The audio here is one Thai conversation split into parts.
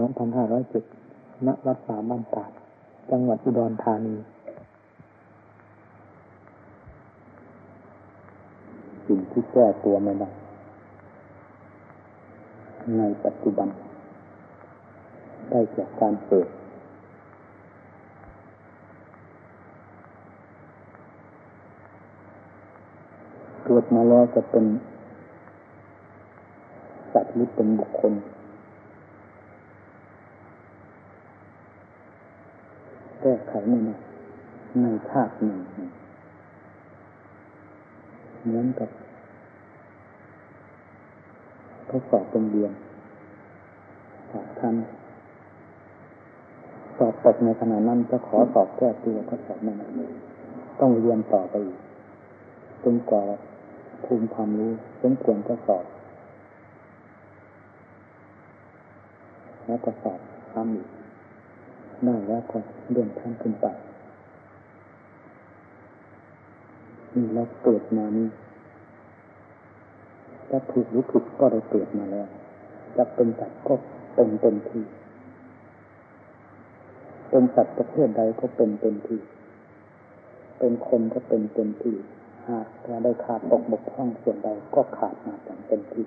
2507ณวัดสาบ้านตาดจังหวัดอุดรธานีสิ่งที่แก้ตัวไม่ได้ในปัจจุบัน ได้จากการเกิดเกิดมาแล้วจะเป็นสัตว์หรือเป็นบุคคล แก้ไขไม่ได้ในชาติหนึ่งเหมือนกับทดสอบโรงเรียนสอบท่านสอบตกในขณะนั้นจะขอสอบแก้ตัวก็สอบไม่ได้ต้องเรียนต่อไปอีกจนกว่าภูมิความรู้สมควรก็สอบ แล้วก็สอบซ้ำอีก ได้แล้วก็เลื่อนขั้นขึ้นไปนี่เราเกิดมานี่จะถูกหรือผิดก็ได้เกิดมาแล้ว จะเป็นสัตว์ก็เป็นเต็มที่เป็นสัตว์ประเภทใดก็เป็นเต็มที่ เป็นคนก็เป็นเต็มที่ หากเราได้ขาดตกบกพร่องส่วนใดก็ขาดมาอย่างเต็มที่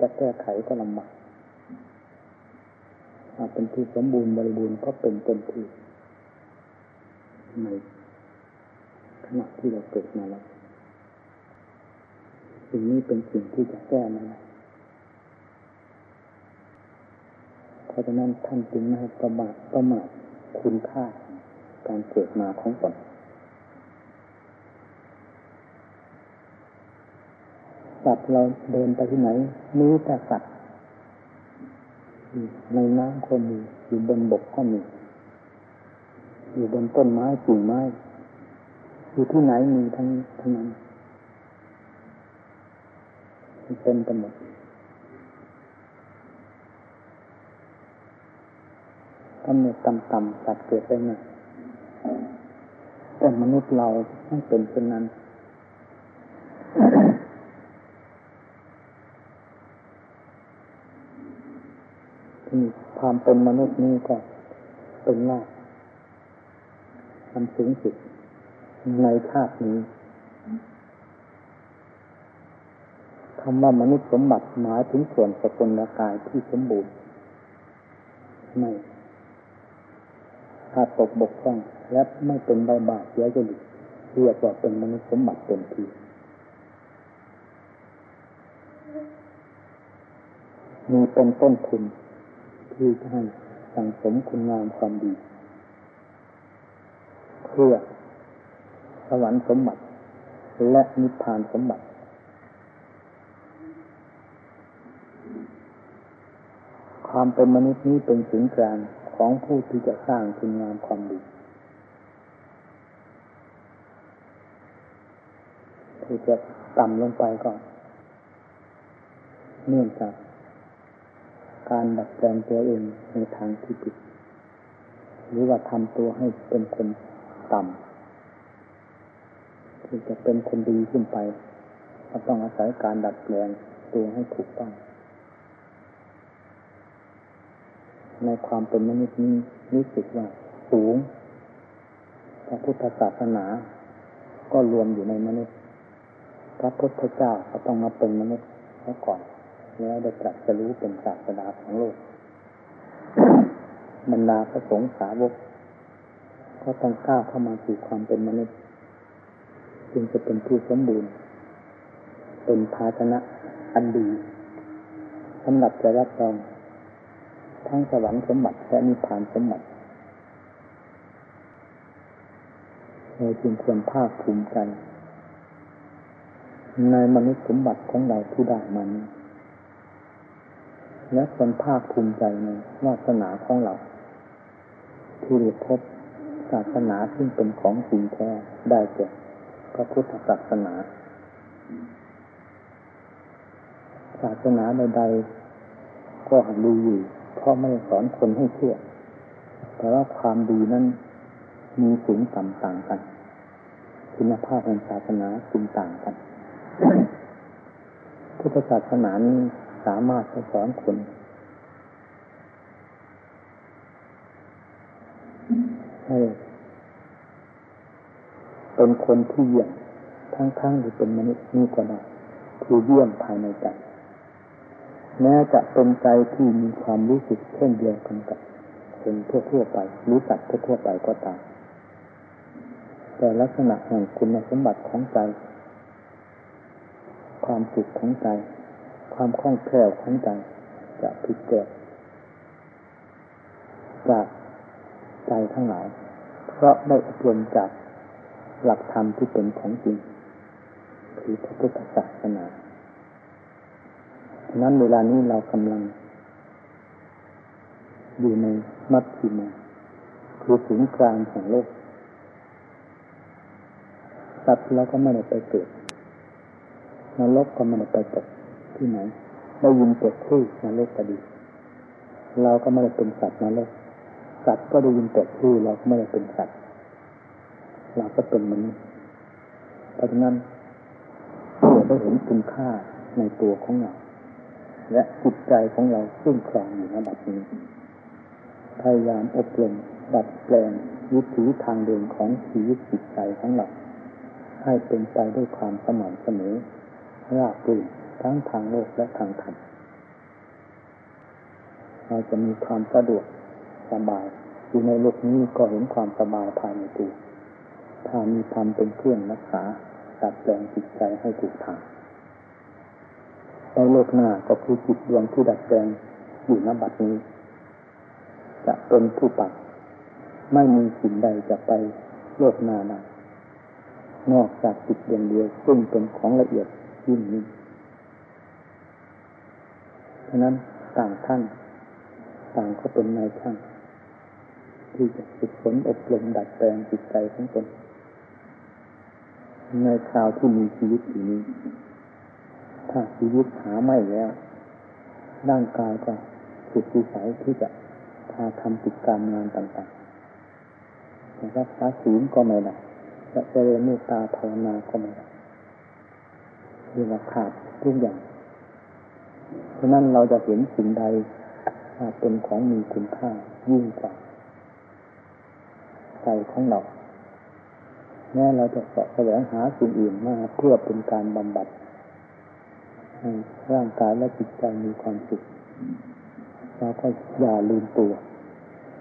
จะแก้ไขก็ลำบาก เป็นที่สมบูรณ์บริบูรณ์ก็เป็นเต็มที่ในขณะที่เราเกิดมาแล้วสิ่งนี้เป็นสิ่งที่จะแก้มาเพราะฉะนั้นท่านจึงไม่ให้ประมาทประมาทคุณค่าการเกิดมาของตนสัตว์เราเดินไปที่ไหนมีแต่สัตว์ ในน้ำก็มีอยู่บนบกก็มี อยู่บนต้นไม้กิ่งไม้ อยู่ที่ไหนมีทั้งทั้งนั้นเป็นไปหมดกำเนิดต่ำๆสัตว์เกิดได้ไงแต่มนุษย์เราต้องเป็นเช่นนั้น ความเป็นมนุษย์นี้ก็เป็นลาภอันสูงสุดในชาตินี้คำว่ามนุษย์สมบัติหมายถึงส่วนสกุลกายที่สมบูรณ์ไม่ขาดตกบกพร่องและไม่เป็นใบบาปเสียจริตเรียกว่าเป็นมนุษย์สมบัติเต็มที่มีเป็นต้นทุน ที่จะให้สังสมคุณงามความดี เพื่อสวรรค์สมบัติ และนิพพานสมบัติ ความเป็นมนุษย์นี้เป็นศูนย์กลางของผู้ที่จะสร้างคุณงามความดีที่จะต่ำลงไปก็เนื่องจาก การดัดแปลงตัวเองในทางที่ผิด หรือว่าทำตัวให้เป็นคนต่ำที่จะเป็นคนดีขึ้นไปก็ต้องอาศัยการดัดแปลงตัวให้ถูกต้องในความเป็นมนุษย์นี้รู้สึกว่าสูงพระพุทธศาสนา ก็รวมอยู่ในมนุษย์ พระพุทธเจ้าก็ต้องมาเป็นมนุษย์ซะก่อน แล้วได้ตรัสรู้เป็นศาสดาของโลกบรรดาพระสงฆ์สาวกก็ต้องก้าวเข้ามาสู่ความเป็นมนุษย์ จึงจะเป็นผู้สมบูรณ์ เป็นภาชนะอันดีสำหรับจะรับรองทั้งสวรรค์สมบัติและนิพพานสมบัติเราจึงควรภาคภูมิใจ ในมนุษย์สมบัติของเราที่ได้มานี้ และคนภาคภูมิใจในวาสนาของเรา ที่ได้พบศาสนาที่เป็นของจริงแท้ได้แก่พระพุทธศาสนา ศาสนาใดๆก็ดูอยู่เพราะไม่สอนคนให้เชื่อ แต่ว่าความดีนั้นมีสูงต่ำต่างกัน คุณภาพของศาสนาจึงต่างกันพุทธศาสนานี้ สามารถสอนคนให้เป็นคนที่เยี่ยมทั้งๆที่เป็นมนุษย์นี่ก็ได้คือเยี่ยมภายในใจแม้จะเป็นใจที่มีความรู้สึกเช่นเดียวกันกับคนทั่วๆไปรู้จักทั่วๆไปก็ตามแต่ลักษณะแห่งคุณสมบัติของใจ ความสุขของใจ ความคล่องแคล่วของใจจะผิดแปลกจากใจทั้งหลาย เพราะได้อบรมจากหลักธรรมที่เป็นของจริง คือพระพุทธศาสนานั้นเวลานี้เรากำลัง อยู่ในมัดชิมาคือศูนย์กลางแห่งโลกสัตว์เราก็ไม่ได้ไปเกิดนรกก็ไม่ได้ไปตก ที่ไหนได้ยินแต่ชื่อนรกก็ดี เราก็ไม่ได้เป็นสัตว์นรกสัตว์ก็ได้ยินแต่ชื่อเราก็ไม่ได้เป็นสัตว์เราก็เป็นมนุษย์เพราะฉะนั้นเราได้เห็นคุณค่าในตัวของเราและจิตใจของเราซึ่งครองอยู่ในบัดนี้พยายามอบรมดัดแปลงวิถีทางเดินของชีวิตจิตใจของเราให้เป็นไปด้วยความสม่ำเสมอราบรื่น ทั้งทางโลกและทางธรรมเราจะมีความสะดวกสบายอยู่ในโลกนี้ก็เห็นความสบายภายในตัวถ้ามีธรรมเป็นเครื่องรักษาดัดแปลงจิตใจให้ถูกทางในโลกหน้าก็คือจิตดวงที่ดัดแปลงอยู่ณบัดนี้ จะเป็นผู้ปักไม่มีสิ่งใดจะไปโลกหน้าได้นอกจากจิตดวงเดียวซึ่งเป็นของละเอียดยิ่งนี้ะนั้นต่างท่าน ต่างก็เป็นนายช่างที่จะฝึกฝนอบรมดัดแปลงจิตใจของตนในคราวที่มีชีวิตอยู่นี้ ถ้าชีวิตหาไม่แล้ว ร่างกายก็สุดวิสัยที่จะพาทำกิจการงานต่างๆรักษาศีลก็ไม่ได้จะเจริญเมตตาภาวนาก็ไม่ได้เรียกว่าขาดทุกอย่าง เพราะนั้นเราจะเห็นสิ่งใดเป็นของมีคุณค่ายิ่งกว่าใจของเราแม้เราจะสแสวงหาสิ่งอื่นมาเพื่อเป็นการบำบัดให้ร่างกายและจิตใจมีความสุขเราก็อย่าลืมตัว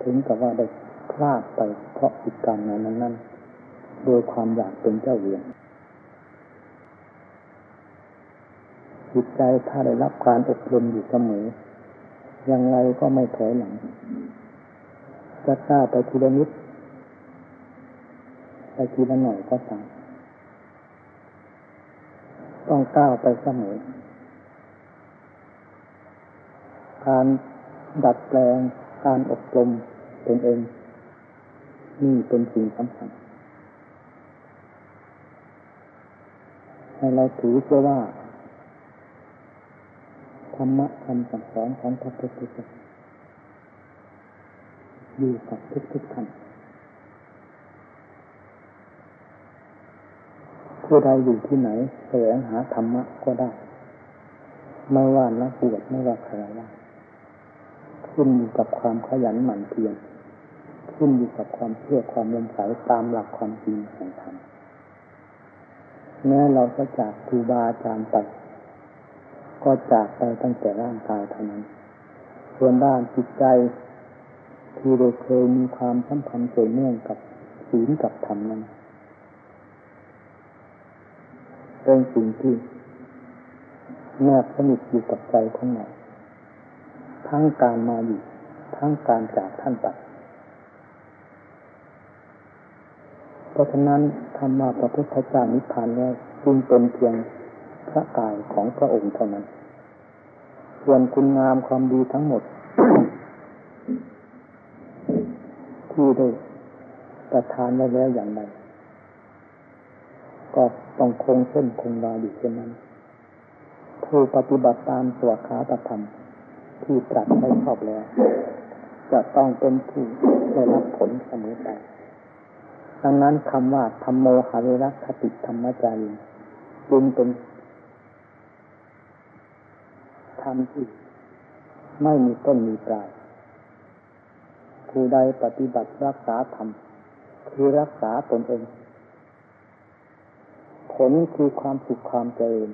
ถึงกับว่าได้พลาดไปเพราะกิจการงานนั้น ๆ โดยความอยากเป็นเจ้าเวียน จิตใจถ้าได้รับการอบรมอยู่เสมอยังไงก็ไม่ถอยหลังจะกล้าไปทีละนิดไปทีละหน่อยก็ตามต้องก้าวไปเสมอ การดัดแปลงการอบรมตนเอง นี่เป็นสิ่งสำคัญให้เราถือเสียว่า รรมะคำสั่งสอนของพระพุทธเจ้าอยู่กับทุกทุกท่านผู้ใดอยู่ที่ไหนแสวงหาธรรมะก็ได้ ไม่ว่านักบวชไม่ว่าใครว่าขึ้นอยู่กับความขยันหมั่นเพียรขึ้นอยู่กับความเชื่อความลมใสตามหลักความจริงแห่งธรรมแม้เราจะจากครูบาอาจารย์ไป ก็จากไปตั้งแต่ร่างกายเท่านั้น ส่วนด้านจิตใจ ที่เราเคยมีความสัมพันธ์เกี่ยวเนื่องกับศีลกับธรรมนั้นเป็นสิ่งที่แนบสนิทอยู่กับใจของเราทั้งการมาอยู่ทั้งการจากท่านไปเพราะฉะนั้นธรรมาพระพุทธเจ้านิพพานแล้วจึงเป็นเพียง พระกายของพระองค์เท่านั้น ส่วนคุณงามความดีทั้งหมด ที่ได้ประทานไว้แล้วอย่างไรก็ต้องคงเส้นคงวาอยู่เช่นนั้นผู้ปฏิบัติตามสวขาตธรรม ที่ตรัสไว้ชอบแล้ว จะต้องเป็นผู้ได้รับผลเสมอไปดังนั้นคำว่าธรรมโมหะเวรคติธรรมจารีจึงเป็นธ รมที่ไม่มีต้นมีปลาย ผู้ใดปฏิบัติรักษาธรรม คือรักษาตนเอง ผลคือความสุขความเจริญ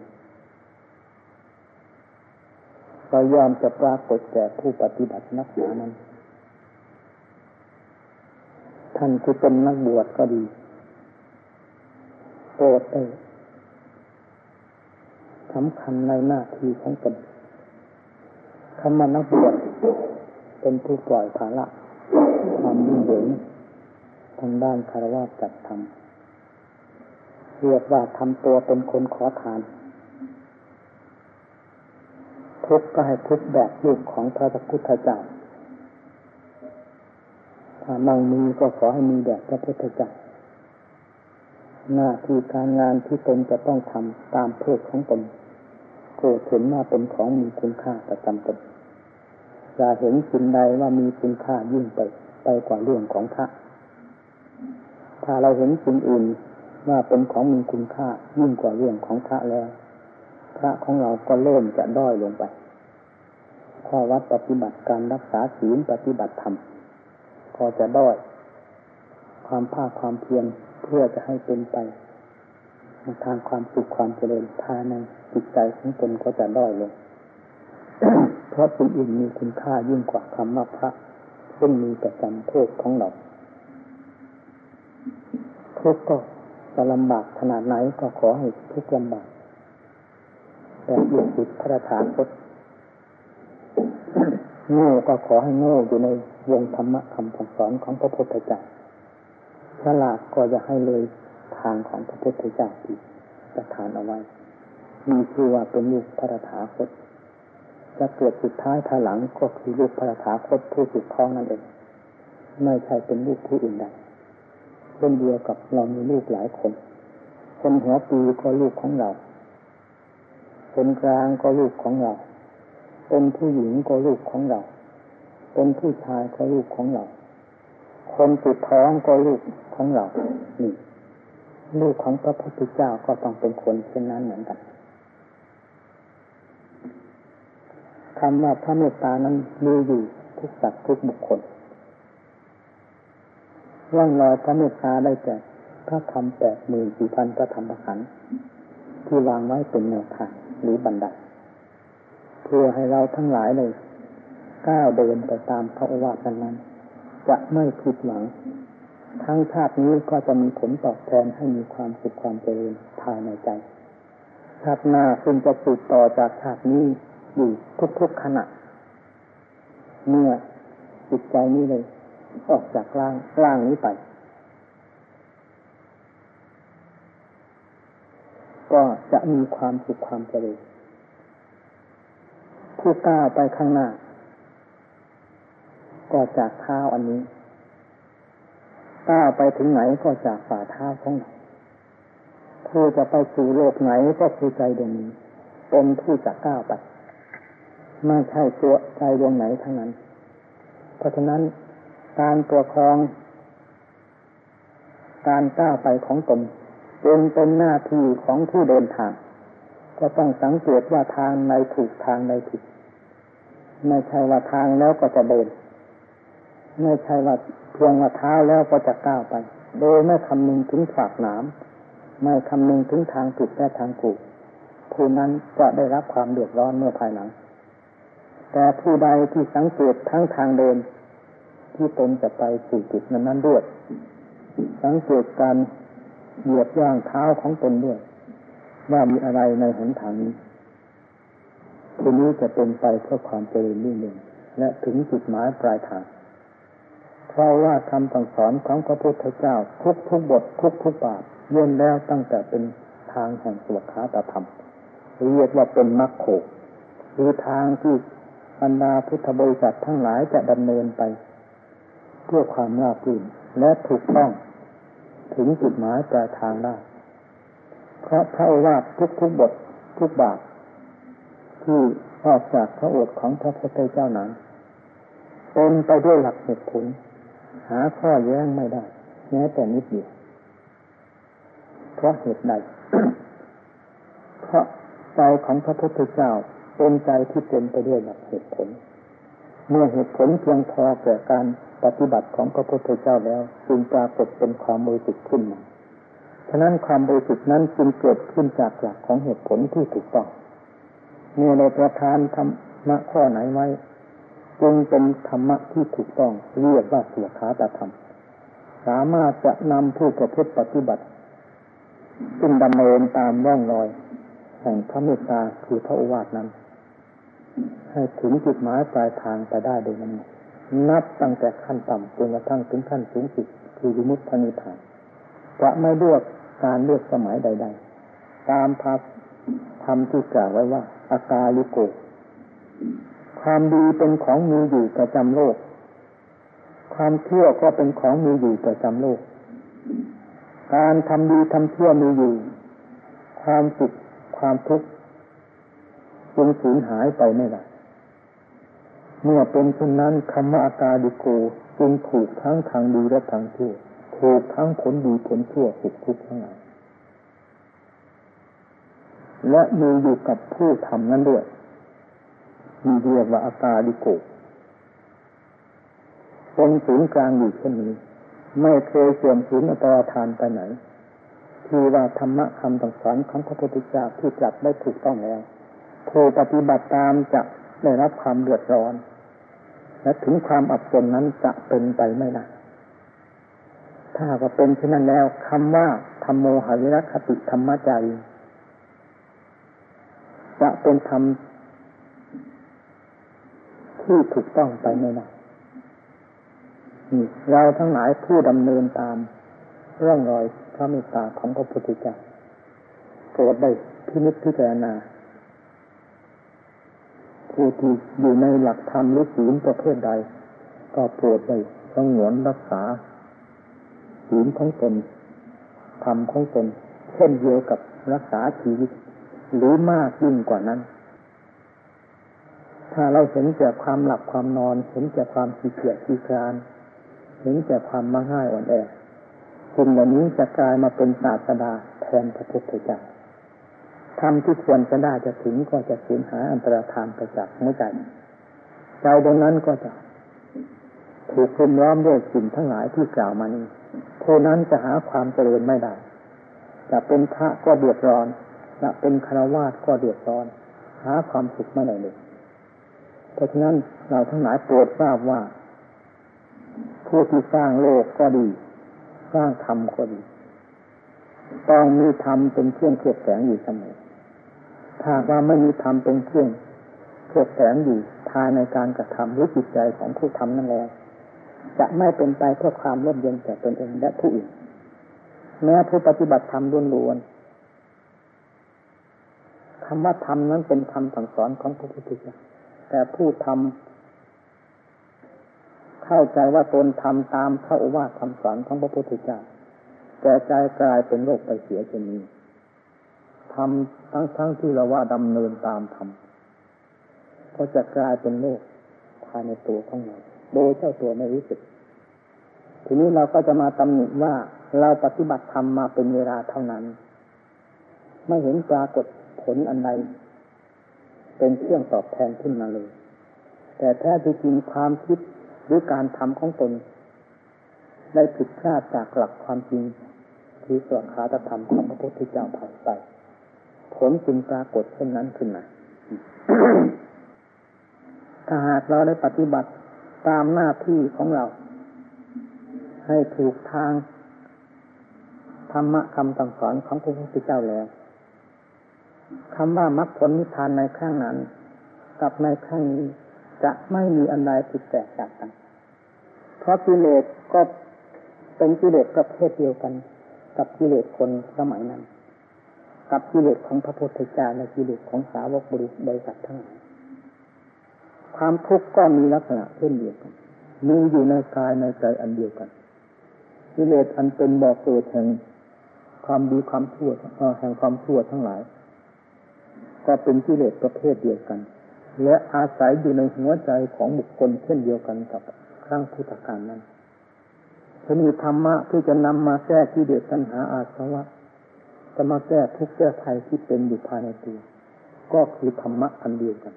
ก็ยอมจะปรากฏแก่ผู้ปฏิบัตินักหนานั้น ท่านที่เป็นนักบวชก็ดีโปรดเอสำคัญในหน้าที่ของตน คำว่านักบวชเป็นผู้ปล่อยภาระความยุ่งเหยิงทางด้านคารวะจัดทำเรียกว่าทำตัวเป็นคนขอทาน ทุกก็ให้ทุกแบบลูกของพระพุทธเจ้าถ้ามั่งมีก็ขอให้มีแบบพระพุทธเจ้าหน้าที่การงานที่ตนจะต้องทำตามเพศของตนโกรธเห็นว่าเป็นของมีคุณค่าประจำตน อย่าเห็นสิ่งใดว่ามีคุณค่ายิ่งไปไปกว่าเรื่องของพระ ถ้าเราเห็นสิ่งอื่นว่าเป็นของมีคุณค่ายิ่งกว่าเรื่องของพระแล้ว พระของเราก็เริ่มจะด้อยลงไป ข้อวัดปฏิบัติการรักษาศีลปฏิบัติธรรมก็จะด้อย ความภาคความเพียรเพื่อจะให้เป็นไปทางความสุขความเจริญภายในจิตใจของตนก็จะด้อยลง ราะสิ่งอื่นมีคุณค่ายิ่งกว่าคำว่าพระซึ่งมีประจำเพศของเราทุกก็จะลำบากขนาดไหนก็ขอให้ทุกลำบากแต่อยู่จิตพระฐานพดโง่ก็ขอให้โง่อยู่ในวงธรรมะคำสอนของพระพุทธเจ้าฉลาดก็จะให้เลยทางของพระพุทธเจ้าที่ประทานเอาไว้มีชื่อว่าเป็นลูกพระถาคต จะเกิดสุดท้ายภายหลังก็คือลูกพระถาคตผู้สุดท้องนั่นเอง ไม่ใช่เป็นลูกผู้อื่นใดเช่นเดียวกับเรามีลูกหลายคน คนหัวปีก็ลูกของเรา คนกลางก็ลูกของเรา เป็นผู้หญิงก็ลูกของเรา เป็นผู้ชายก็ลูกของเรา คนสุดท้องก็ลูกของเรา นี่ ลูกของพระพุทธเจ้าก็ต้องเป็นคนเช่นนั้นเหมือนกัน คำว่าพระเมตตานั้นมีอยู่ทุกสัตว์ทุกบุคคลร่องรอยพระเมตตาได้แก่พระธรรมแปดหมื่นสี่พันพระธรรมขันธ์ที่วางไว้เป็นแนวทางหรือบันไดเพื่อให้เราทั้งหลายเลยก้าวเดินไปตามพระโอวาทนั้น จะไม่ผิดหวัง ทั้งชาตินี้ก็จะมีผลตอบแทนให้มีความสุขความเจริญภายในใจชาติหน้าซึ่งจะสืบต่อจากชาตินี้ อยู่ทุกๆขณะ เมื่อจิตใจนี้เลย ออกจากร่างร่างนี้ไป ก็จะมีความสุขความเจริญผู้ก้าวไปข้างหน้า ก็จากเท้าอันนี้ก้าวไปถึงไหนก็จากฝ่าเท้าของเราผู้จะไปสู่โลกไหนก็คือใจดวงนี้เป็นผู้จะก้าวไป ไม่ใช่ตัวใจดวงไหนทั้งนั้น เพราะฉะนั้นการตัวครอง การก้าวไปของตนเป็นเป็นหน้าที่ของผู้เดินทาง ก็ต้องสังเกตว่าทางในถูกทางในผิด ไม่ใช่ว่าทางแล้วก็จะเดิน ไม่ใช่ว่าเพียงว่าเท้าแล้วก็จะก้าวไป โดยไม่คำนึงถึงฝากหนามไม่คำนึงถึงทางผิดและทางถูกผู้นั้นจะได้รับความเดือดร้อนเมื่อภายหลัง แต่ผู้ใดที่สังเกตทั้งทางเดิน ที่ตนจะไปสู่จุดนั้นนั้นด้วย สังเกตการเหยียบย่างเท้าของตนด้วย ว่ามีอะไรในหนทางนี้ทีนี้จะเป็นไปเพื่อความเจริญรุ่งเรืองและถึงจุดหมายปลายทางเพราะว่าคำสั่งสอนของพระพุทธเจ้าทุกทุกบททุกทุกบาทย่นแล้วตั้งแต่เป็นทางแห่งสวัสดิธรรมเรียกว่าเป็นมรรคโขคือทางที่ บรรดาพุทธบริษัททั้งหลายจะดำเนินไป เพื่อความราบรื่นและถูกต้องถึงจุดหมายปลายทางได้ เพราะพระว่าทุกทุกบททุกบาทที่ออกจากพระโอษฐ์ของพระพุทธเจ้านั้นเป็นไปด้วยหลักเหตุผล หาข้อแย้งไม่ได้แม้แต่นิดเดียวเพราะเหตุใด เพราะใจของพระพุทธเจ้า เป็นใจที่เต็มไปด้วยหลักเหตุผล เมื่อเหตุผลเพียงพอแก่การปฏิบัติของพระพุทธเจ้าแล้วจึงปรากฏเป็นความบริสุทธิ์ขึ้นมาฉะนั้นความบริสุทธิ์นั้นจึงเกิดขึ้นจากหลักของเหตุผลที่ถูกต้องเมื่อเราประทานธรรมะข้อไหนไว้จึงเป็นธรรมะที่ถูกต้องเรียกว่าสุขาตธรรม สามารถจะนำผู้ประพฤติปฏิบัติซึ่งดำเนินตามร่องรอย แห่งพระเมตตาคือพระอวาทนั้น ให้ถึงจุดหมายปลายทางไปได้โดยนั้นนับตั้งแต่ขั้นต่ำจนกระทั่งถึงขั้นสูงสุดคือวิมุตตินิพพานจะไม่เลือกการเลือกสมัยใด ๆ ตามพระธรรมที่กล่าวไว้ว่า อากาลิโก ความดีเป็นของมีอยู่ประจำโลก ความเที่ยวก็เป็นของมีอยู่ประจำโลก การทำดีทำเที่ยวมีอยู่ ความสุขความทุกข์ จึงสูญหายไปไม่ได้เมื่อเป็นเช่นนั้นคำว่าอากาลิโกจึงถูกทั้งทางดีและทางชั่วถูกทั้งผลดีผลชั่วสุขทุกข์ทั้งหลายและมีอยู่กับผู้ทำนั้นด้วยมีเรียกว่าอากาลิโกเป็นศูนย์กลางอยู่เช่นนี้ ไม่เคยเสื่อมสูญอัตราทานไปไหน ที่ว่าธรรมะคำต่างสอนของพระพุทธเจ้าที่จัดได้ถูกต้องแล้ว ผู้ปฏิบัติตามจะได้รับความเดือดร้อน และถึงความอับจนนั้นจะเป็นไปไม่ได้ถ้าก็เป็นเช่นนั้นแล้วคำว่าธรรมโมหวิรัคติธรรมจจะเป็นธรรมที่ถูกต้องไปไม่ได้เราทั้งหลายผู้ดำเนินตามร่องรอยพระเมตตาของพระพุทธเจ้าโปรดได้พินิจพิจารณา ผู้ที่อยู่ในหลักธรรมหรือศีลประเภทใด ก็โปรดได้สงวนรักษาศีลของตนธรรมของตนเช่นเดียวกับรักษาชีวิต หรือมากยิ่งกว่านั้น ถ้าเราเห็นแต่ความหลับความนอน เห็นแต่ความขี้เกียจขี้คลานเห็นแต่ความมังง่ายอ่อนแอคนเหล่านี้จะกลายมาเป็นศาสดาแทนพระพุทธเจ้า ทำที่ควรจะได้จะถึงก็จะสูญหายอันตรธานไปจากหัวใจใจตรงนั้นก็จะถูกคุมล้อมด้วยสิ่งทั้งหลายที่กล่าวมานี้ผู้นั้นจะหาความเจริญไม่ได้จะเป็นพระก็เดือดร้อนจะเป็นคารวาสก็เดือดร้อน หาความสุขไม่ได้เลยเพราะฉะนั้นเราทั้งหลายโปรดทราบว่า ผู้ที่สร้างโลกก็ดี สร้างธรรมก็ดี ต้องมีธรรมเป็นเครื่องเคลือบแสงอยู่เสมอ ถ้าว่าไม่มีธรรมเป็นเครื่องเคลือบแสงอยู่ภายในการกระทำหรือจิตใจของผู้ทำนั่นแล้วจะไม่เป็นไปเพื่อความร่มเย็นแก่ตนเองและผู้อื่นแม้ผู้ปฏิบัติธรรมล้วนๆคำว่าธรรมนั้นเป็นคำสั่งสอนของพระพุทธเจ้าแต่ผู้ทำเข้าใจว่าตนทำตามพระโอวาทคำสอนของพระพุทธเจ้าแต่ใจกลายเป็นโรคไปเสียเช่นนี้ ทำทั้งทั้งที่เราว่าดำเนินตามธรรมก็จะกลายเป็นโรคภายในตัวของเราโดยเจ้าตัวไม่รู้สึก ทีนี้เราก็จะมาตำหนิว่าเราปฏิบัติธรรมมาเป็นเวลาเท่านั้น ไม่เห็นปรากฏผลอันใดเป็นเครื่องตอบแทนขึ้นมาเลย แต่แท้ที่จริงความคิดหรือการทำของตน ได้ผิดพลาดจากหลักความจริงคือส่วนขาตธรรมของพระพุทธเจ้าผ่านไป ผลจึงปรากฏเช่นนั้นขึ้นมา ถ้าหากเราได้ปฏิบัติตามหน้าที่ของเรา ให้ถูกทางธรรมะคำต่างสอนของพระพุทธเจ้าแล้วคำว่ามรรคผลนิพพานในครั้งนั้น กับในครั้งนี้จะไม่มีอันใดผิดแปลกจากกัน เพราะกิเลสก็เป็นกิเลสประเภทเดียวกัน กับกิเลสคนสมัยนั้น กับกิเลสของพระพุทธเจ้าและกิเลสของสาวกบริบริษัททั้งหลายความทุกข์ก็มีลักษณะเช่นเดียวกันมีอยู่ในกายในใจอันเดียวกันกิเลสอันเป็นบ่อเกิดแห่งความดีความชั่วแห่งความชั่วทั้งหลาย ก็เป็นกิเลสประเภทเดียวกัน และอาศัยอยู่ในหัวใจของบุคคลเช่นเดียวกันกับครั้งพุทธกาลนั้นจะมีธรรมะที่จะนำมาแก้กิเลสตัณหาอาสวะ จะมาแก้ทุกข์แก้ภัยที่เป็นอยู่ภายในตัว ก็คือธรรมะอันเดียวกัน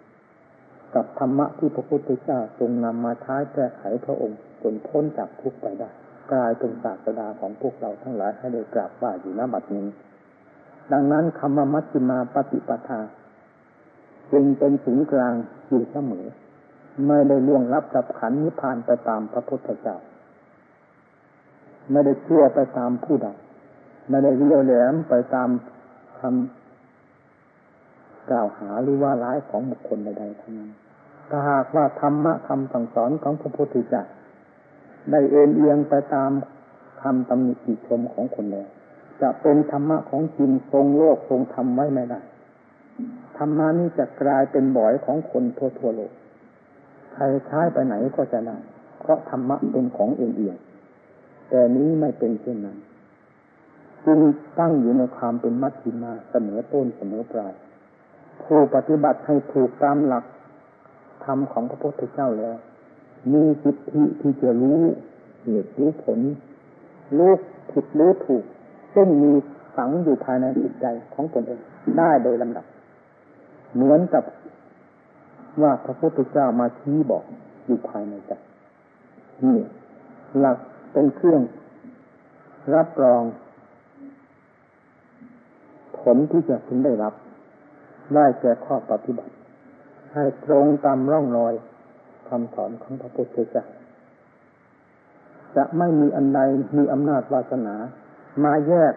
กับธรรมะที่พระพุทธเจ้าทรงนำมาใช้แก้ไขพระองค์จนพ้นจากทุกข์ไปได้ กลายเป็นศาสดาของพวกเราทั้งหลายให้ได้กราบไหว้อยู่ณบัดนี้ ดังนั้นคำว่ามัชฌิมาปฏิปทาจึงเป็นศูนย์กลางอยู่เสมอ ไม่ได้ล่วงลับกับขันนิพพานไปตามพระพุทธเจ้า ไม่ได้เชื่อไปตามผู้ใด ไม่ได้เลี้ยวแหลมไปตามคำกล่าวหาหรือว่าร้ายของบุคคลใดๆทั้งนั้นถ้าหากว่าธรรมะคำสั่งสอนของพระพุทธเจ้าได้เอ็นเอียงไปตามคำตำหนิติชมของคนแล้วจะเป็นธรรมะของจริงทรงโลกทรงทำไว้ไม่ได้ธรรมะนี้จะกลายเป็นบ่อยของคนทั่วทั่วโลกใครใช้ไปไหนก็จะได้เพราะธรรมะเป็นของเอ็นเอียงแต่นี้ไม่เป็นเช่นนั้น จึงตั้งอยู่ในความเป็นมัชฌิมาเสมอต้นเสมอปลายผู้ปฏิบัติให้ถูกตามหลักธรรมของพระพุทธเจ้าแล้ว มีสิทธิที่จะรู้เหตุรู้ผลรู้ผิดรู้ถูก ซึ่งมีฝังอยู่ภายในจิตใจของตนเองได้โดยลำดับ เหมือนกับว่าพระพุทธเจ้ามาชี้บอกอยู่ภายในใจนี่หลักเป็นเครื่องรับรอง ผลที่จะพึงได้รับ ได้แก่ข้อปฏิบัติ ให้ตรงตามร่องรอยคำสอนของพระพุทธเจ้าจะไม่มีอันใดมีอำนาจวาสนา มาแยก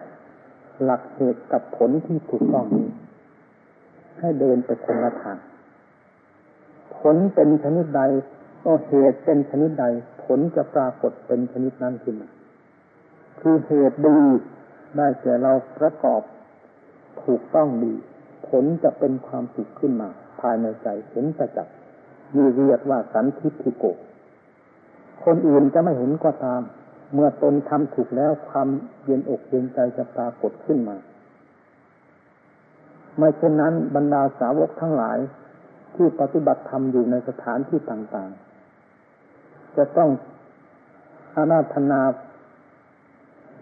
หลักเหตุกับผลที่ถูกต้องนี้ ให้เดินไปคนละทาง ผลเป็นชนิดใด ก็เหตุเป็นชนิดใด ผลจะปรากฏเป็นชนิดนั้นขึ้นมาคือเหตุดีได้แก่เราประกอบ ถูกต้องดี ผลจะเป็นความสุขขึ้นมา ภายในใจเห็นประจักษ์มีเรียกว่าสันทิฏฐิโก คนอื่นจะไม่เห็นก็ตาม เมื่อตนทำถูกแล้วความเย็นอกเย็นใจจะปรากฏขึ้นมา ไม่เช่นนั้นบรรดาสาวกทั้งหลาย ที่ปฏิบัติธรรมอยู่ในสถานที่ต่างๆ จะต้องอาราธนา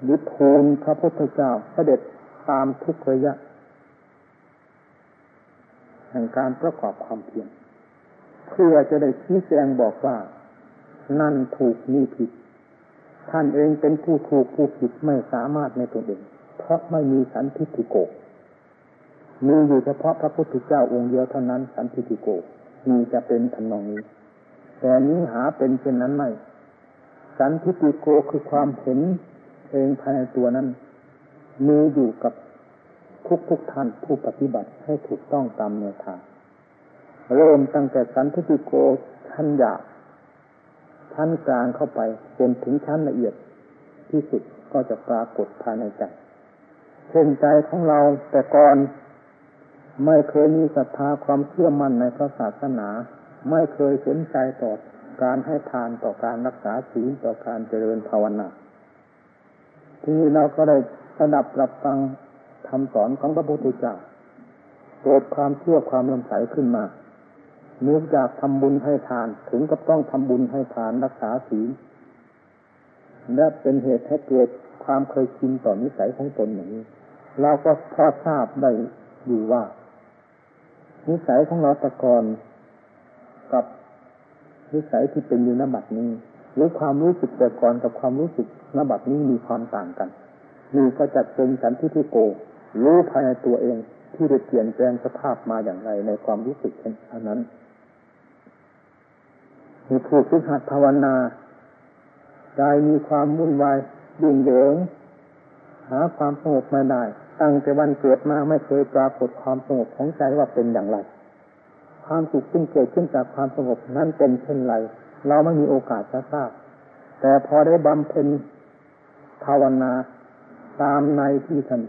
หรือทูลพระพุทธเจ้าเสด็จตามทุกระยะ แห่งการประกอบความเพียรเพื่อจะได้ชี้แจงบอกว่า นั่นถูกนี่ผิด ท่านเองเป็นผู้ถูกผู้ผิดไม่สามารถในตัวเอง เพราะไม่มีสันทิฏฐิโกมีอยู่เฉพาะพระพุทธเจ้าองค์เดียวเท่านั้น สันทิฏฐิโกมีจะเป็นทำนองนี้ แต่นี้หาเป็นเช่นนั้นไม่ สันทิฏฐิโกคือความเห็นเองภายในตัวนั้นมีอยู่กับ ทุกทุกท่านผู้ปฏิบัติให้ถูกต้องตามแนวทาง เริ่มตั้งแต่สันทิติโกชั้นหยาบชั้นกลางเข้าไปจนถึงชั้นละเอียดที่สุดก็จะปรากฏภายในใจเช่นใจของเราแต่ก่อนไม่เคยมีศรัทธาความเชื่อมั่นในพระศาสนา ไม่เคยสนใจต่อการให้ทานต่อการรักษาศีลต่อการเจริญภาวนา ทีนี้เราก็ได้สดับรับฟัง คำสอนของพระพุทธเจ้าเกิดความเชื่อความลำใสขึ้นมาเนื่องจากทำบุญให้ทานถึงกับต้องทำบุญให้ทานรักษาศีลและเป็นเหตุให้เกิดความเคยชินต่อนิสัยของตนอย่างนี้ เราก็พอทราบได้อยู่ว่า นิสัยของเราตะกอนกับนิสัยที่เป็นอยู่นบัดนี้หรือความรู้สึกแต่ก่อนกับความรู้สึกนบัดนี้มีความต่างกันนี่ก็จัดเป็นสันทิฏฐิโก รู้ภายในตัวเองที่ได้เปลี่ยนแปลงสภาพมาอย่างไรในความรู้สึกเช่นนั้นมีผู้ฝึกหัดภาวนาใจมีความวุ่นวายยุ่งเหยิงหาความสงบม่ได้ ตั้งแต่วันเกิดมาไม่เคยปรากฏความสงบของใจว่าเป็นอย่างไร ความสุขซึ่งเกิดขึ้นจากความสงบนั้นเป็นเช่นไร เราไม่มีโอกาสจะทราบ แต่พอได้บำเพ็ญภาวนาตามในที่ท่าน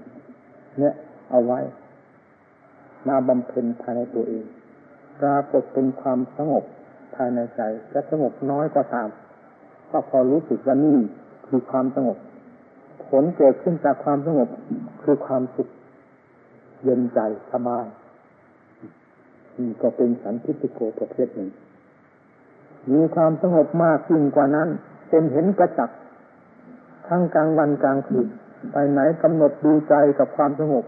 เนี่ยเอาไว้ มาบำเพ็ญภายในตัวเองปรากฏเป็นความสงบภายในใจจะสงบน้อยก็ตาม ก็พอรู้สึกว่านี่คือความสงบ ผลเกิดขึ้นจากความสงบคือความสุขเย็นใจสบายนี่ก็เป็นสันทิฏฐิโกประเภทหนึ่ง มีความสงบมากยิ่งกว่านั้นเป็นเห็นกระจักทั้งกลางวันกลางคืน ไปไหนกำหนดดูใจกับความสงบ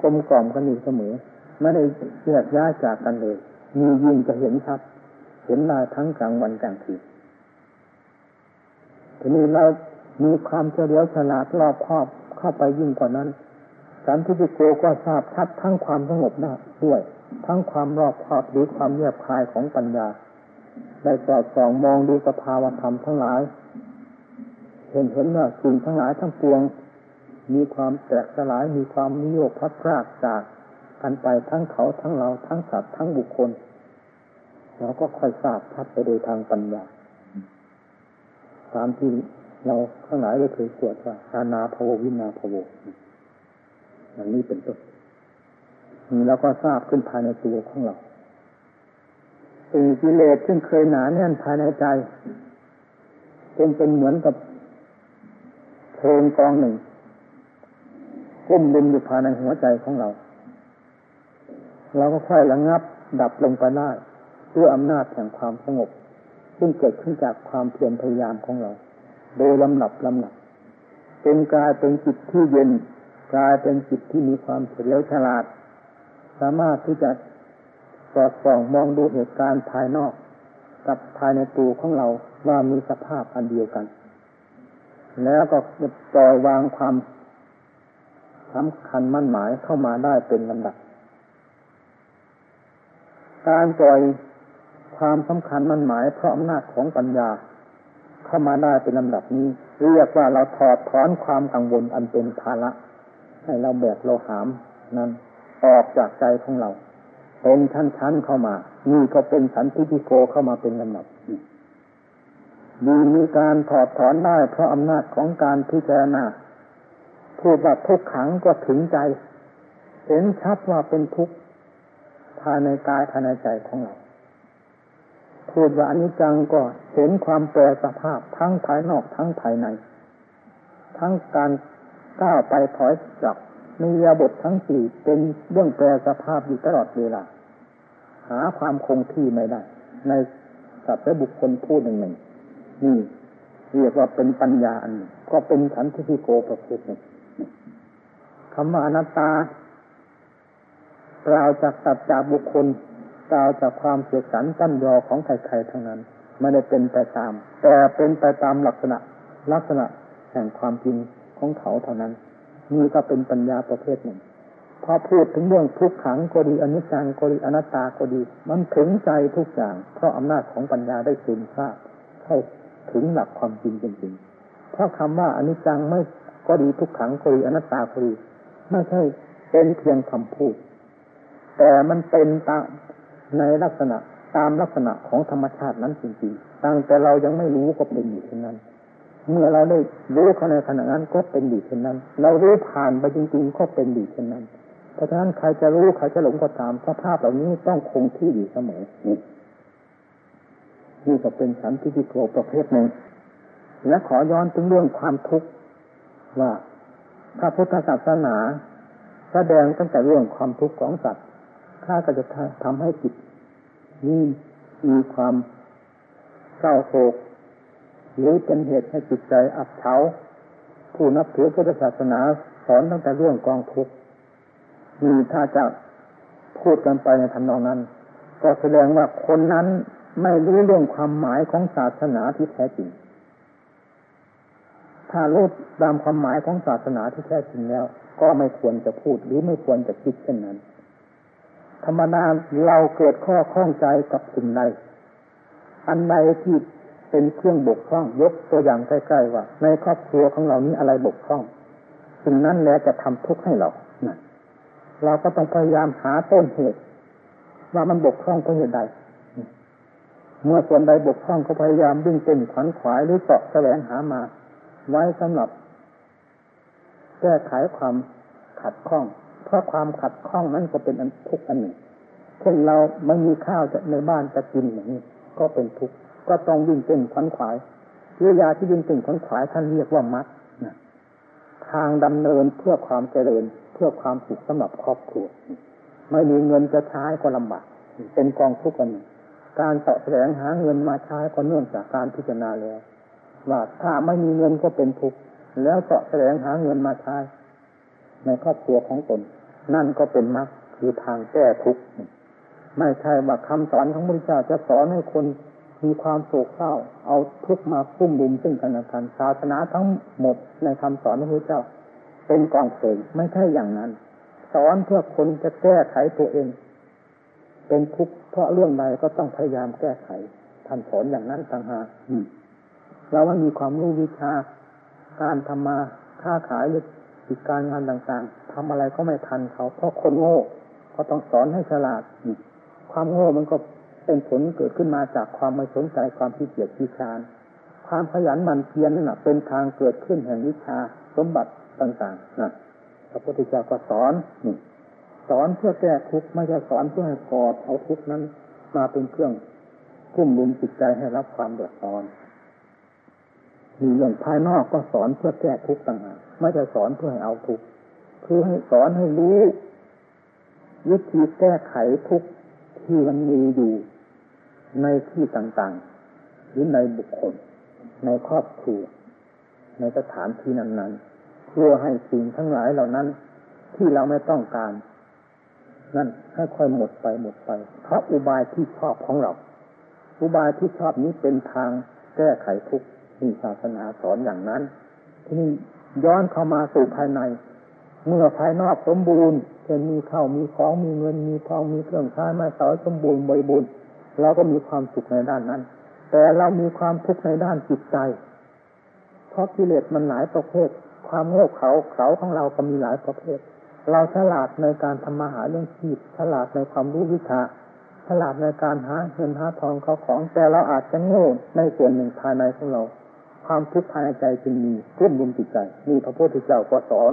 กลมกล่อมกันอยู่เสมอ ไม่ได้แยกย้ายจากกันเลย มียิ่งจะเห็นชัด เห็นได้ทั้งกลางวันกลางคืนทีนี้เรามีความเฉลียวฉลาดรอบครอบเข้าไปยิ่งกว่านั้น สันทิฏโกก็ทราบชัดทั้งความสงบได้ด้วย ทั้งความรอบครอบหรือความเยียบคายของปัญญา ได้สอดส่องมองดูสภาวธรรมทั้งหลาย เห็นเห็นว่าสิ่งทั้งหลายทั้งปวง มีความแตกสลายมีความนิยมพัดพรากจากกันไปทั้งเขาทั้งเราทั้งสัตว์ทั้งบุคคลเราก็ค่อยทราบชัดไปโดยทางปัญญาตามที่เราข้างหลายได้เคยสวดว่าอานาภววินาภวอย่างนี้เป็นต้นนี่เราก็ทราบขึ้นภายในตัวของเราสิ่งกิเลสซึ่งเคยหนาแน่นภายในใจเป็นเป็นเหมือนกับเพลงกองหนึ่ง ก้มดินอยู่ภายในหัวใจของเรา เราก็ค่อยระงับดับลงไปได้ด้วยอำนาจแห่งความสงบ ซึ่งเกิดขึ้นจากความเพียรพยายามของเรา โดยลำดับลำดับเป็นกายเป็นจิตที่เย็นกลายเป็นจิตที่มีความเฉลียวฉลาด สามารถที่จะสอดส่องมองดูเหตุการณ์ภายนอก กับภายในตัวของเราว่ามีสภาพอันเดียวกัน แล้วก็ปล่อยวางความ สำคัญมั่นหมายเข้ามาได้เป็นลำดับ การปล่อยความสำคัญมั่นหมายเพราะอำนาจของปัญญา เข้ามาได้เป็นลำดับนี้ เรียกว่าเราถอดถอนความกังวลอันเป็นภาระให้เราแบกเราหามนั้นออกจากใจของเราเป็นชั้นๆเข้ามานี่ก็เป็นสันติพิโกเข้ามาเป็นลำดับมีมีการถอดถอนได้เพราะอำนาจของการพิจารณา พูดว่าทุกขังก็ถึงใจ เห็นชัดว่าเป็นทุกข์ภายในกายภายในใจของเรา พูดว่าอนิจจังก็เห็นความแปรสภาพทั้งภายนอกทั้งภายใน ทั้งการก้าวไปถอยกลับมียาบททั้งสี่เป็นเรื่องแปรสภาพอยู่ตลอดเวลา หาความคงที่ไม่ได้ ในสัตว์และบุคคลผู้หนึ่งหนึ่งนี่เรียกว่าเป็นปัญญาอันก็เป็นขันธิโกประเภทหนึ่ง คำว่าอนัตตาเปล่าจากสัตว์จากบุคคลเปล่าจากความเสียสันตั้นยอของใครๆทั้งนั้นไม่ได้เป็นไปตาม แต่เป็นไปตามลักษณะ ลักษณะแห่งความจริงของเขาเท่านั้นนี่ก็เป็นปัญญาประเภทหนึ่งพอพูดถึงเรื่องทุกขังก็ดีอนิจจังก็ดีอนัตตาก็ดี มันถึงใจทุกอย่างเพราะอำนาจของปัญญาได้ซึมซาบเข้าถึงหลักความจริงจริงๆเพราะคำว่าอนิจจังไม่ก็ดีทุกขังก็ดีอนัตตาก็ดี ไม่ใช่เป็นเพียงคำพูด แต่มันเป็นตามในลักษณะตามลักษณะของธรรมชาตินั้นจริงๆตั้งแต่เรายังไม่รู้ก็เป็นอยู่เช่นนั้น เมื่อเราได้รู้เขาในขณะนั้นก็เป็นดีเช่นนั้น เรารู้ผ่านไปจริงๆก็เป็นดีเช่นนั้น เพราะฉะนั้นใครจะรู้ใครจะหลงก็ตามสภาพเหล่านี้ต้องคงที่อยู่เสมอนี่นี่ก็เป็นสันติโกประเภทหนึ่งและขอย้อนถึงเรื่องความทุกข์ว่า พระพุทธศาสนาแสดงตั้งแต่เรื่องความทุกข์ของสัตว์ข้าก็จะทำให้จิตนี่มีความเศร้าโศกหรือเป็นเหตุให้จิตใจอับเฉาผู้นับถือพุทธศาสนาสอนตั้งแต่เรื่องกองทุกข์มีถ้าจะพูดกันไปในทำนองนั้น ก็แสดงว่าคนนั้นไม่รู้เรื่องความหมายของศาสนาที่แท้จริง ถ้ารู้ตามความหมายของศาสนาที่แท้จริงแล้ว ก็ไม่ควรจะพูดหรือไม่ควรจะคิดเช่นนั้น ธรรมดาเราเกิดข้อข้องใจกับสิ่งใดอันใดที่เป็นเครื่องบกพร่องยกตัวอย่างใกล้ๆว่า ในครอบครัวของเรานี้อะไรบกพร่องสิ่งนั้นแหละจะทำทุกข์ให้เรานะเราก็ต้องพยายามหาต้นเหตุ ว่ามันบกพร่องเพราะเหตุใด เมื่อส่วนใดบกพร่องก็พยายามดึงเต้นขวัญขวายหรือเสาะแสวงหามา ไว้สำหรับ แก้ไขความขัดข้อง เพราะความขัดข้องนั้นก็เป็นอันทุกข์อันหนึ่งเช่นเราไม่มีข้าวจะในบ้านจะกินอย่างนี้ก็เป็นทุกข์ก็ต้องวิ่งเต้นขวัญขวายเรือยาที่วิ่งเต้นขวัญขวายท่านเรียกว่ามัดนะทางดำเนินเพื่อความเจริญเพื่อความสุขสำหรับครอบครัวไม่มีเงินจะใช้ก็ลำบากเป็นกองทุกข์กัน การต่อแสวงหาเงินมาใช้ก็เนื่องจากการพิจารณาแล้ว ว่าถ้าไม่มีเงินก็เป็นทุกข์แล้วต่อแสวงหาเงินมาใช้ในครอบครัวของตน นั่นก็เป็นมรรคคือทางแก้ทุกข์ไม่ใช่ว่าคำสอนของพระพุทธเจ้าจะสอนให้คนมีความโศกเศร้า เอาทุกข์มาพุ่มรุมซึ่งกันและกันศาสนาทั้งหมดในคำสอนของพระพุทธเจ้า เป็นกองเพลงไม่ใช่อย่างนั้น สอนเพื่อคนจะแก้ไขตัวเอง เป็นทุกข์เพราะเรื่องใดก็ต้องพยายามแก้ไขท่านสอนอย่างนั้นต่างหาก เราว่มีความรู้วิชา การทำมาค้าขายหรือกิจการงานต่างๆทำอะไรก็ไม่ทันเขาเพราะคนโง่ก็ต้องสอนให้ฉลาดความโง่มันก็เป็นผลเกิดขึ้นมาจากความไม่สนใจความขี้เกียจขี้ชานความขยันหมั่นเพียรนั่นแหะเป็นทางเกิดขึ้นแห่งวิชาสมบัติต่างๆนะพระพุทธเจ้าก็สอนนี่สอนเพื่อแก้ทุกข์ไม่ใช่สอนเพื่อให้กอดเอาทุกข์นั้น มาเป็นเครื่องคุ้มลุมจิตใจให้รับความเดือดร้อน มีเรื่องภายนอกก็สอนเพื่อแก้ทุกข์ต่างหากไม่ใช่สอนเพื่อให้เอาทุกข์คือให้สอนให้รู้วิธีแก้ไขทุกข์ที่มันมีอยู่ในที่ต่างๆ หรือในบุคคล ในครอบครัว ในสถานที่นั้นๆ เพื่อให้สิ่งทั้งหลายเหล่านั้น ที่เราไม่ต้องการ นั่นให้ค่อยหมดไปหมดไป เพราะอุบายที่ชอบของเรา อุบายที่ชอบนี้เป็นทางแก้ไขทุกข์ มีศาสนาสอนอย่างนั้น ที่นี่ย้อนเข้ามาสู่ภายใน เมื่อภายนอกสมบูรณ์เช่นมีข้าวมีของมีเงินมีทองมีเครื่องใช้ม้สอยสมบูรณ์บริบูรณ์เราก็มีความสุขในด้านนั้น แต่เรามีความทุกข์ในด้านจิตใจ เพราะกิเลสมันหลายประเภท ความโง่เขาเขาของเราก็มีหลายประเภท เราฉลาดในการทำมาหาเรื่องชีพฉลาดในความรู้วิชาฉลาดในการหาเงินหาทองเขาของ แต่เราอาจจะโง่ในส่วนหนึ่งภายในของเรา ความทุกข์ภายในใจจึงมีเพื่อนบุญจิตใจนี่พระพุทธเจ้าก็สอน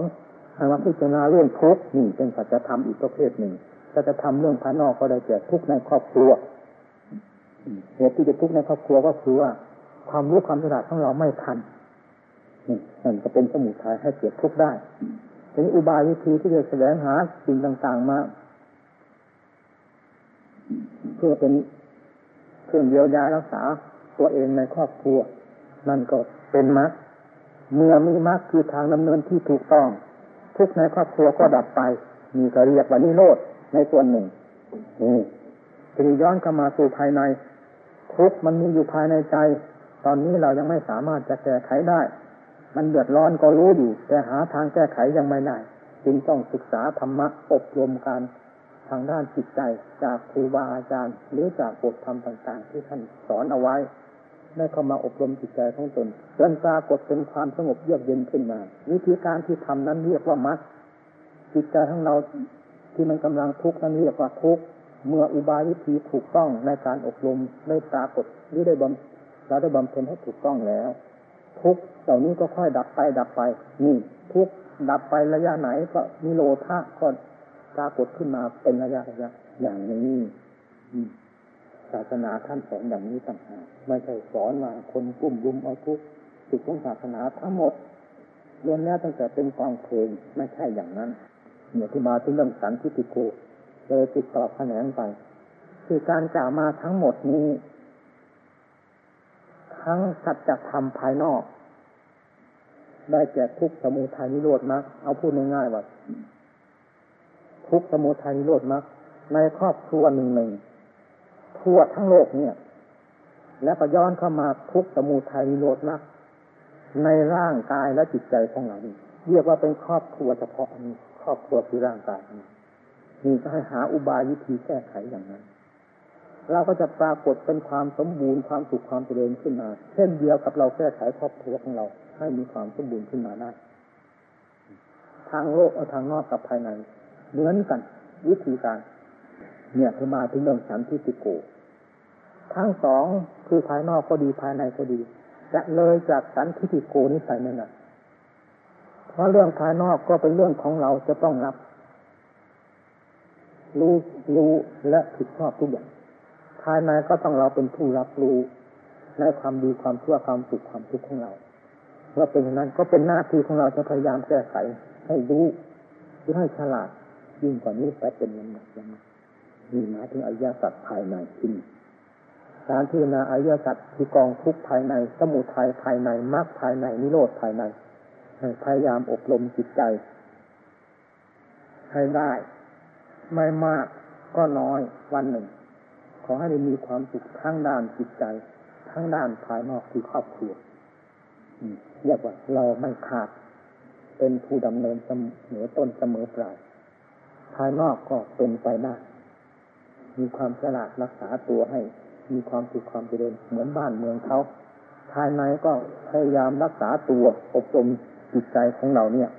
ให้มาพิจารณาเรื่องทุกข์นี่เป็นสัจธรรมอีกประเภทหนึ่งสัจธรรมเรื่องภายนอกก็ได้แก่ทุกข์ในครอบครัวเหตุที่จะทุกข์ในครอบครัวก็คือว่าความรู้ความฉลาดของเราไม่ทันนี่นั่นก็เป็นสมุทัยให้เกิดทุกข์ได้ทีนี้อุบายวิธีที่จะแสวงหาสิ่งต่างๆมาเพื่อเป็นเครื่องเยียวยารักษาตัวเองในครอบครัว นั่นก็เป็นมรรคเมื่อมีมรรคคือทางดำเนินที่ถูกต้อง ทุกในครอบครัวก็ดับไปมีก็เรียกว่านิโรธในส่วนหนึ่งนี่ทีนี้ย้อนเข้ามาสู่ภายใน ทุกมันมีอยู่ภายในใจ ตอนนี้เรายังไม่สามารถจะแก้ไขได้ มันเดือดร้อนก็รู้อยู่ แต่หาทางแก้ไขยังไม่ได้จึงต้องศึกษาธรรมะอบรมการทางด้านจิตใจจากครูบาอาจารย์ หรือจากบทธรรมต่าง ๆ ที่ท่านสอนเอาไว้ ได้เข้ามาอบรมจิตใจของตนจนปรากฏเป็นความสงบเยือกเย็นขึ้นมา วิธีการที่ทำนั้นเรียกว่ามัดจิตใจของเราที่มันกำลังทุกข์นั้นเรียกว่าทุกข์เมื่ออุบายวิธีถูกต้องในการอบรมได้ปรากฏหรือได้บำเราได้บำเพ็ญให้ถูกต้องแล้ว ทุกเหล่านี้ก็ค่อยดับไปดับไป นี่ ทุกดับไประยะไหนก็มีโลธาก็ปรากฏขึ้นมาเป็นระยะระยะอย่างนี้ ศาสนาท่านสอนอย่างนี้ต่างหากไม่ใช่สอนว่าคนกลุ่มรุมเอาทุกจุดของศาสนาทั้งหมดล้วนแล้วตั้งแต่เป็นกองเพลงไม่ใช่อย่างนั้นเนี่ยที่มาที่เรื่องสันทิฏฐิโกเลยติดต่อแขนงไป คือการกล่าวมาทั้งหมดนี้ ทั้งสัจธรรมภายนอก ได้แก่ทุกสมุทัยนิโรธมรรคเอาพูดง่ายๆว่าทุกสมุทัยนิโรธมรรคในครอบครัวหนึ่งหนึ่ง ทั่วทั้งโลกเนี่ย แล้วก็ย้อนเข้ามาทุกสมุทัยโรธมรรคในร่างกายและจิตใจของเราเรียกว่าเป็นครอบครัวเฉพาะนี้ครอบครัวคือร่างกายนี้มีก็ให้หาอุบายวิธีแก้ไขอย่างนั้น เราก็จะปรากฏเป็นความสมบูรณ์ความสุขความเจริญขึ้นมา เช่นเดียวกับเราแก้ไขครอบครัวของเรา ให้มีความสมบูรณ์ขึ้นมาได้ทางโลกเอาทางนอกกับภายในเหมือนกัน วิธีการ เนี่ยคือมาถึงเรื่องสันทิติโก ทั้งสองคือภายนอกก็ดีภายในก็ดีจะเลยจากสันทิติโกนี้ไปนั่นแหละเพราะเรื่องภายนอกก็เป็นเรื่องของเราจะต้องรับ รู้รู้และผิดชอบทุกอย่าง ภายในก็ต้องเราเป็นผู้รับรู้ในความดีความชั่วความสุขความทุกข์ของเราเมื่อเป็นอย่างนั้นก็เป็นหน้าที่ของเราจะพยายามแก้ไขให้รู้หรือให้ฉลาดยิ่งกว่านี้ไปเป็นยังไงยังไง นี่หมายถึงอริยสัจภายในที่นี่การพิจารณาอริยสัจที่กองทุกภายใน สมุทัยภายในมรรคภายในนิโรธภายในพยายามอบรมจิตใจ ให้ได้ ไม่มากก็น้อยวันหนึ่ง ขอให้ได้มีความสุขทั้งด้านจิตใจ ทั้งด้านภายนอกคือครอบครัวเรียกว่าเราไม่ขาด เป็นผู้ดำเนินเสมอต้นเสมอปลายภายนอกก็เป็นไปได้ มีความฉลาดรักษาตัวให้ มีความสุขความเจริญเหมือนบ้านเมืองเขาภายในก็พยายามรักษาตัวอบรมจิตใจของเราเนี่ย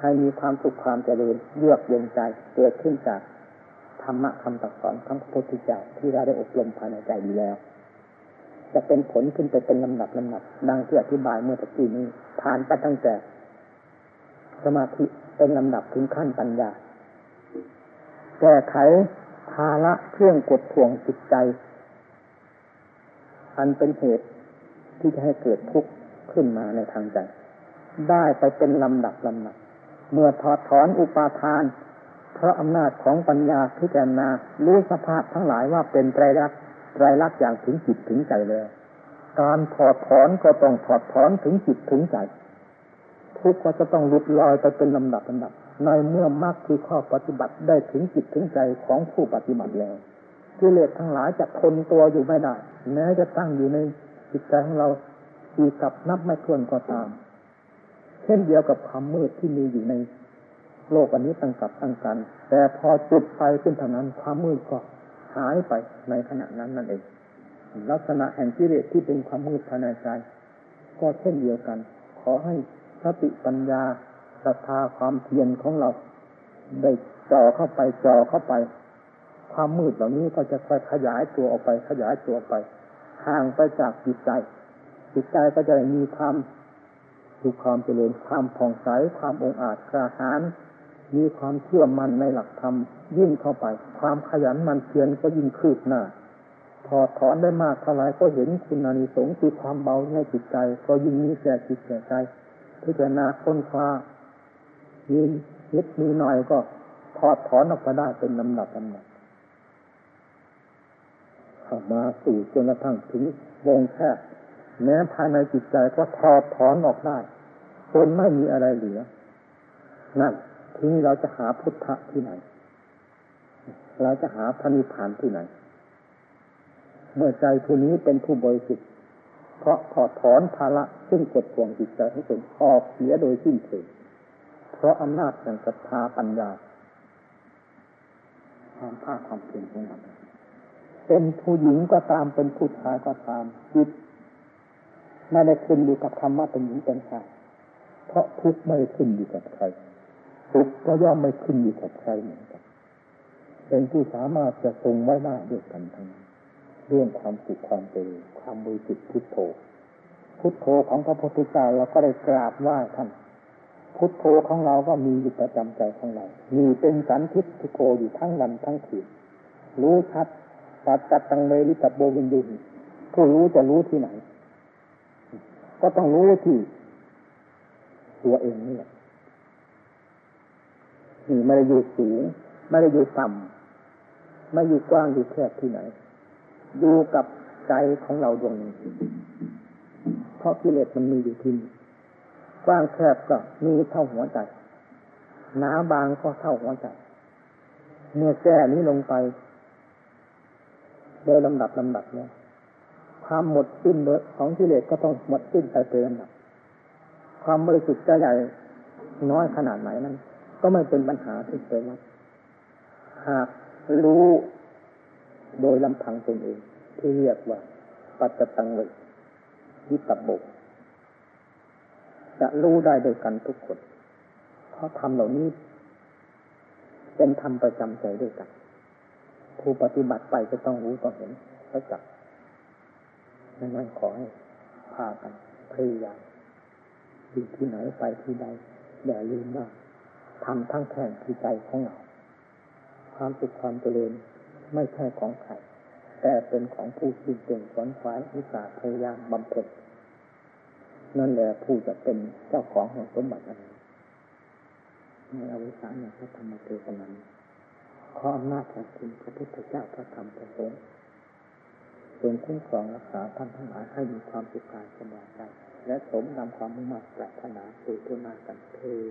ให้มีความสุขความเจริญเยือกเย็นใจเกิดขึ้นจากธรรมะคำตักสอนของพระพุทธเจ้าที่เราได้อบรมภายในใจดีแล้ว จะเป็นผลขึ้นไปเป็นลำดับลำดับ ดังที่อธิบายเมื่อตะกี้นี้ผ่านไปตั้งแต่ สมาธิเป็นลำดับถึงขั้นปัญญาแก้ไข ภาระเครื่องกดท่วงจิตใจ อันเป็นเหตุที่จะให้เกิดทุกข์ขึ้นมาในทางใจ ได้ไปเป็นลำดับลำดับ เมื่อถอดถอนอุปาทาน เพราะอำนาจของปัญญาพิจารณารู้สภาพทั้งหลายว่าเป็นไตรลักษณ์ไตรลักษณ์อย่างถึงจิตถึงใจเลยการถอดถอนก็ต้องถอดถอนถึงจิตถึงใจ ทุกข์ก็จะต้องหลุดลอยไปเป็นลำดับลำดับ ในเมื่อมรรคคือข้อปฏิบัติได้ถึงจิตถึงใจของผู้ปฏิบัติแล้วกิเลสทั้งหลายจะทนตัวอยู่ไม่ได้แม้จะตั้งอยู่ในจิตใจของเราอีกับนับไม่ถ้วนก็ตาม เช่นเดียวกับความมืดที่มีอยู่ในโลกอันนี้ตั้งกับตั้งกัน แต่พอจุดไฟขึ้นเท่านั้น ความมืดก็หายไปในขณะนั้นนั่นเอง ลักษณะแห่งกิเลสที่เป็นความมืดภายในใจ ก็เช่นเดียวกัน ขอให้สติปัญญา ศรัทธาความเพียรของเรา ได้จ่อเข้าไปจ่อเข้าไป ความมืดเหล่านี้ก็จะค่อยขยายตัวออกไป ขยายตัวไป ห่างไปจากจิตใจ จิตใจก็จะมีความดูความเจริญความผ่องใสความองอาจกระหารมีความเชื่อมั่นในหลักธรรมยิ่งเข้าไป ความขยันมันเพียรก็ยิ่งคืบหน้าถอดถอนได้มากเท่าไรก็เห็นคุณอานิสงส์คือความเบาในจิตใจ ก็ยิ่งมีแก่จิตแก่ใจพิจารณาค้นคว้า มีนิดมีหน่อยก็ถอดถอนออกมาได้เป็นลำดับลำดับขามาสู่จนกระทั่งถึงวงแคบแม้ภายในจิตใจก็ถอดถอนออกได้จนไม่มีอะไรเหลือ นั่นทีนี้เราจะหาพุทธะที่ไหน เราจะหาพระนิพพานที่ไหน เมื่อใจผู้นี้เป็นผู้บริสุทธิ์เพราะถอดถอนภาระซึ่งกดข่วงจิตใจให้เป็นออกเสียโดยสิ้นเชิง เพราะอำนาจแห่งศรัทธาปัญญา ความภาคความเพียรของเราเป็นผู้หญิงก็ตามเป็นผู้ชายก็ตามจิตไม่ได้ขึ้นอยู่กับคำว่าเป็นหญิงเป็นชายเพราะทุกไม่ขึ้นอยู่กับใครทุกก็ย่อมไม่ขึ้นอยู่กับใครเหมือนกันเป็นผู้สามารถจะทรงไว้ได้ด้วยกันทั้งเรื่องความสุขความเจริญความบริสุทธิ์พุทโธพุทโธของพระพุทธเจ้าเราก็ได้กราบไหว้ท่าน พุทโธของเราก็มีอยู่ประจำใจของเรา มีเป็นสันทิฏฐิโกอยู่ทั้งวันทั้งคืน รู้ชัดปัจจัตตังเมลิตาโบวินดุนผู้รู้จะรู้ที่ไหน ก็ต้องรู้ที่ ตัวเองนี่แหละนี่ไม่ได้อยู่สูง ไม่ได้อยู่ต่ำไม่อยู่กว้างอยู่แคบที่ไหน อยู่กับใจของเราดวงนี้เพราะกิเลสมันมีอยู่ที่นี่ กว้างแคบก็มีเท่าหัวใจ หนาบางก็เท่าหัวใจ เมื่อแก้นี้ลงไปโดยลำดับลำดับเนี่ยความหมดสิ้นของกิเลสก็ต้องหมดสิ้นไปเป็นลำดับ ความบริสุทธิ์จะใหญ่น้อยขนาดไหนนั้น ก็ไม่เป็นปัญหาที่เกิดว่าหากรู้โดยลำพังตนเอง ที่เรียกว่า ปัจจตังเวทิตบก จะรู้ได้โดยกันทุกคน เพราะธรรมเหล่านี้ เป็นธรรมประจำใจด้วยกัน ผู้ปฏิบัติไปจะต้องรู้ต้องเห็นเขาจับดังนั้นขอให้พากันพยายามอยู่ที่ไหนไปที่ใดอย่าลืมว่าทำทั้งแท่งที่ใจของเรา ความสุขความเจริญไม่ใช่ของใครแต่เป็นของผู้ที่เก่งขวนขวายอุตสาห์พยายามบำเพ็ญ นั่นแหละผู้จะเป็นเจ้าของแห่งสมบัตินั้นในอวิสาในพระธรรมเทศนาขออำนาจแห่งคุณพระพุทธเจ้าพระธรรมพระสงฆ์ทรงคุ้มครองรักษาท่านทั้งหลายให้มีความสุขกายสบายใจและสมนำความมุ่งมั่นปรารถนาสู่ทุนากันเทอ